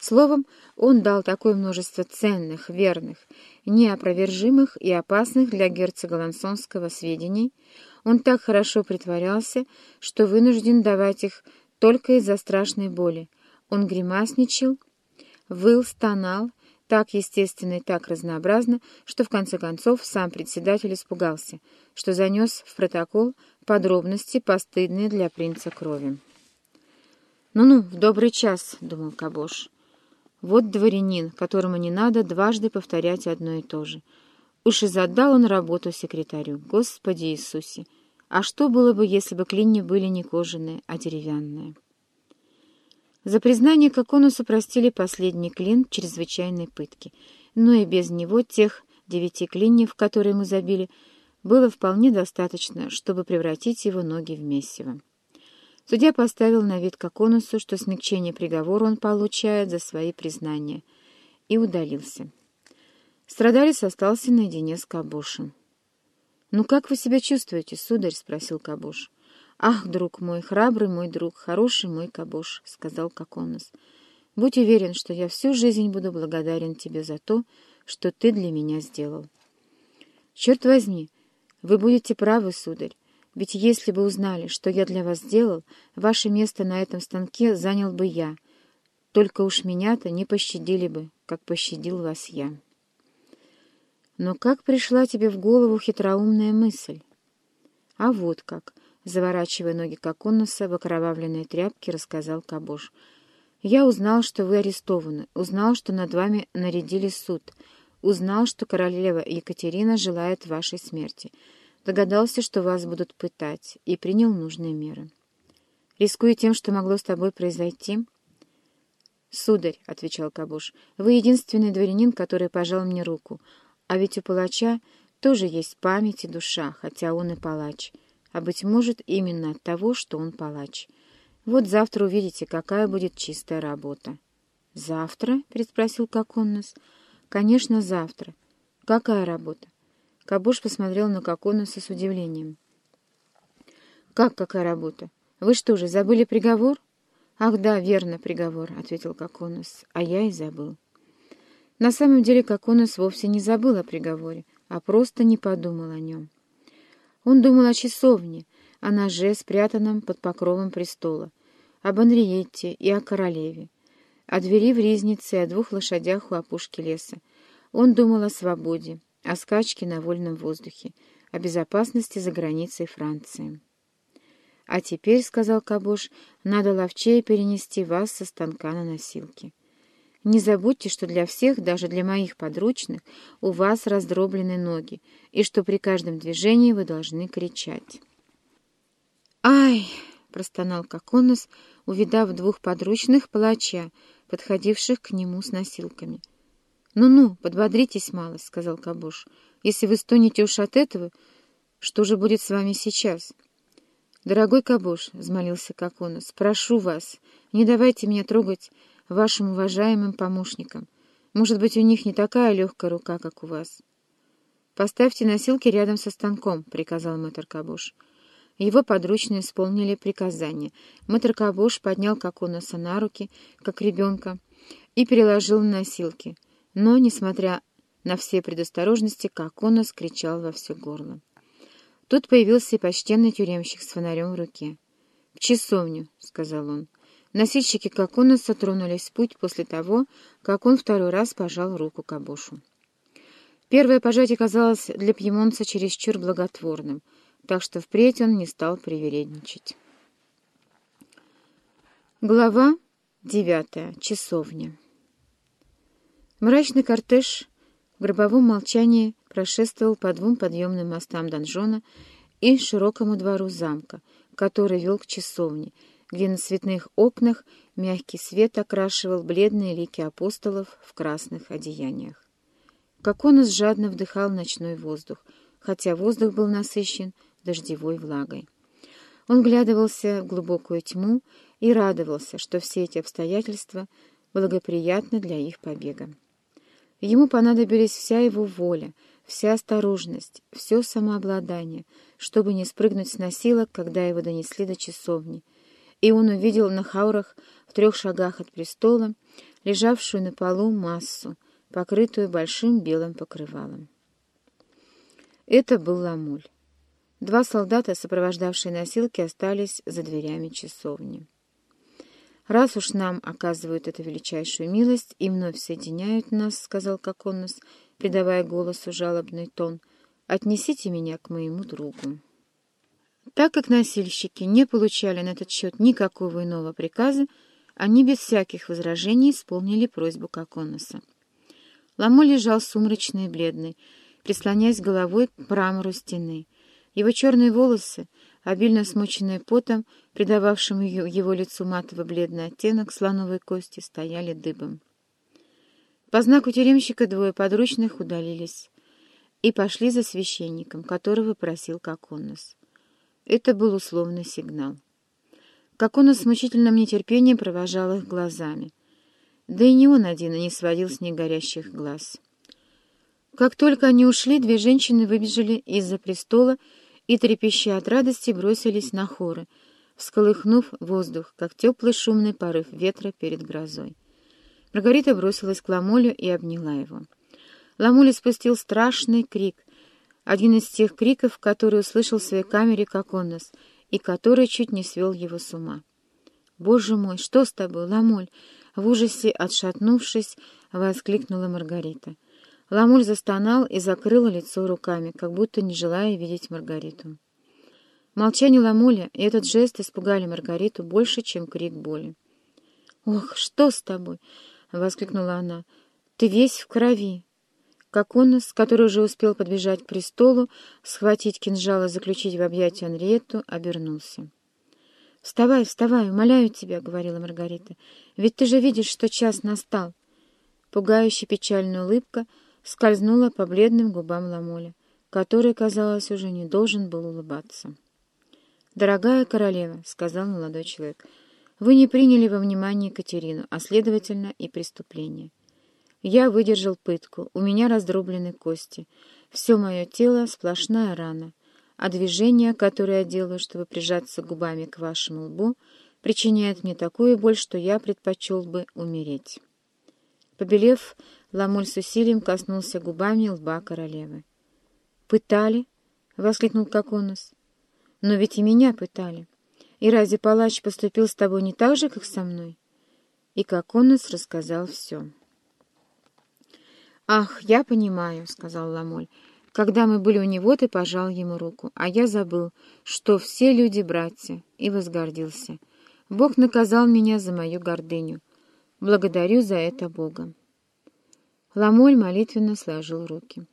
Словом, он дал такое множество ценных, верных, неопровержимых и опасных для герцога Лансонского сведений, он так хорошо притворялся, что вынужден давать их только из-за страшной боли. Он гримасничал, выл, стонал, так естественно и так разнообразно, что в конце концов сам председатель испугался, что занес в протокол подробности, постыдные для принца крови. «Ну-ну, в добрый час», — думал Кабош. «Вот дворянин, которому не надо дважды повторять одно и то же. Уж и задал он работу секретарю. Господи Иисусе! А что было бы, если бы клинья были не кожаные, а деревянные?» За признание Коконусу простили последний клин чрезвычайной пытки, но и без него тех девяти клиньев, которые мы забили, было вполне достаточно, чтобы превратить его ноги в месиво. Судья поставил на вид Коконусу, что смягчение приговора он получает за свои признания, и удалился. Страдалец остался наедине с Кабушем. «Ну как вы себя чувствуете, сударь?» — спросил Кабуш. «Ах, друг мой, храбрый мой друг, хороший мой Кабош», — сказал Коконос, — «будь уверен, что я всю жизнь буду благодарен тебе за то, что ты для меня сделал». «Черт возьми, вы будете правы, сударь, ведь если бы узнали, что я для вас сделал, ваше место на этом станке занял бы я, только уж меня-то не пощадили бы, как пощадил вас я». «Но как пришла тебе в голову хитроумная мысль?» «А вот как». Заворачивая ноги Коконуса в окровавленные тряпки, рассказал Кабош. «Я узнал, что вы арестованы, узнал, что над вами нарядили суд, узнал, что королева Екатерина желает вашей смерти, догадался, что вас будут пытать, и принял нужные меры. Рискуя тем, что могло с тобой произойти...» «Сударь», — отвечал Кабуш, — «вы единственный дворянин, который пожал мне руку, а ведь у палача тоже есть память и душа, хотя он и палач» а, быть может, именно от того, что он палач. Вот завтра увидите, какая будет чистая работа. — Завтра? — переспросил Коконнос. — Конечно, завтра. — Какая работа? Кабуш посмотрел на Коконноса с удивлением. — Как какая работа? Вы что же, забыли приговор? — Ах да, верно, приговор, — ответил Коконос, — а я и забыл. На самом деле Коконос вовсе не забыл о приговоре, а просто не подумал о нем. Он думал о часовне, о ноже, спрятанном под покровом престола, об Анриетте и о королеве, о двери в ризнице и о двух лошадях у опушки леса. Он думал о свободе, о скачке на вольном воздухе, о безопасности за границей Франции. «А теперь, — сказал Кабош, — надо ловчее перенести вас со станка на носилки. Не забудьте, что для всех, даже для моих подручных, у вас раздроблены ноги, и что при каждом движении вы должны кричать. «Ай!» — простонал Коконос, увидав двух подручных палача, подходивших к нему с носилками. «Ну-ну, подбодритесь мало», — сказал Кабуш. «Если вы стонете уж от этого, что же будет с вами сейчас?» «Дорогой Кабуш», — взмолился Коконос, — «прошу вас, не давайте меня трогать вашим уважаемым помощникам. Может быть, у них не такая легкая рука, как у вас. «Поставьте носилки рядом со станком», — приказал мэтр Кабуш. Его подручные исполнили приказание. Мэтр Кабуш поднял Коконуса на руки, как ребенка, и переложил на носилки. Но, несмотря на все предосторожности, Коконус кричал во все горло. Тут появился и почтенный тюремщик с фонарем в руке. «В часовню», — сказал он. Носильщики Коконуса тронулись в путь после того, как он второй раз пожал руку Кабушу. Первое пожатие казалось для пьемонца чересчур благотворным, так что впредь он не стал привередничать. Глава девятая. Часовня. Мрачный кортеж в гробовом молчании прошествовал по двум подъемным мостам донжона и широкому двору замка, который вел к часовне — где на цветных окнах мягкий свет окрашивал бледные лики апостолов в красных одеяниях. Коконос жадно вдыхал ночной воздух, хотя воздух был насыщен дождевой влагой. Он глядывался в глубокую тьму и радовался, что все эти обстоятельства благоприятны для их побега. Ему понадобились вся его воля, вся осторожность, все самообладание, чтобы не спрыгнуть с носилок, когда его донесли до часовни — и он увидел на хаурах в трех шагах от престола лежавшую на полу массу, покрытую большим белым покрывалом. Это был Ламуль. Два солдата, сопровождавшие носилки, остались за дверями часовни. «Раз уж нам оказывают эту величайшую милость и вновь соединяют нас, — сказал Коконос, придавая голосу жалобный тон, — отнесите меня к моему другу». Так как носильщики не получали на этот счет никакого иного приказа, они без всяких возражений исполнили просьбу Коконоса. Ламо лежал сумрачный и бледный, прислоняясь головой к мрамору стены. Его черные волосы, обильно смоченные потом, придававшим его лицу матово-бледный оттенок слоновой кости, стояли дыбом. По знаку тюремщика двое подручных удалились и пошли за священником, которого просил Коконос. Это был условный сигнал. Коконос с мучительным нетерпением провожал их глазами. Да и не он один и не сводил с них горящих глаз. Как только они ушли, две женщины выбежали из-за престола и, трепеща от радости, бросились на хоры, всколыхнув воздух, как теплый шумный порыв ветра перед грозой. Маргарита бросилась к Ламолю и обняла его. Ламоль спустил страшный крик, один из тех криков, которые услышал в своей камере Коконос, и который чуть не свел его с ума. «Боже мой, что с тобой, Ламоль?» В ужасе, отшатнувшись, воскликнула Маргарита. Ламуль застонал и закрыл лицо руками, как будто не желая видеть Маргариту. Молчание Ламуля и этот жест испугали Маргариту больше, чем крик боли. «Ох, что с тобой?» — воскликнула она. «Ты весь в крови!» Коконос, который уже успел подбежать к престолу, схватить кинжал и заключить в объятия Анриетту, обернулся. «Вставай, вставай, умоляю тебя», — говорила Маргарита. «Ведь ты же видишь, что час настал». Пугающая печальная улыбка — скользнула по бледным губам Ламоля, который, казалось, уже не должен был улыбаться. «Дорогая королева», — сказал молодой человек, — «вы не приняли во внимание Катерину, а, следовательно, и преступление. Я выдержал пытку, у меня раздроблены кости, все мое тело — сплошная рана, а движение, которое я делаю, чтобы прижаться губами к вашему лбу, причиняет мне такую боль, что я предпочел бы умереть». Побелев, Ламуль с усилием коснулся губами лба королевы. «Пытали?» — воскликнул Коконос. «Но ведь и меня пытали. И разве палач поступил с тобой не так же, как со мной?» И Коконос рассказал все. «Ах, я понимаю», — сказал Ламоль. «Когда мы были у него, ты пожал ему руку, а я забыл, что все люди братья, и возгордился. Бог наказал меня за мою гордыню. Благодарю за это Бога». Ламоль молитвенно сложил руки.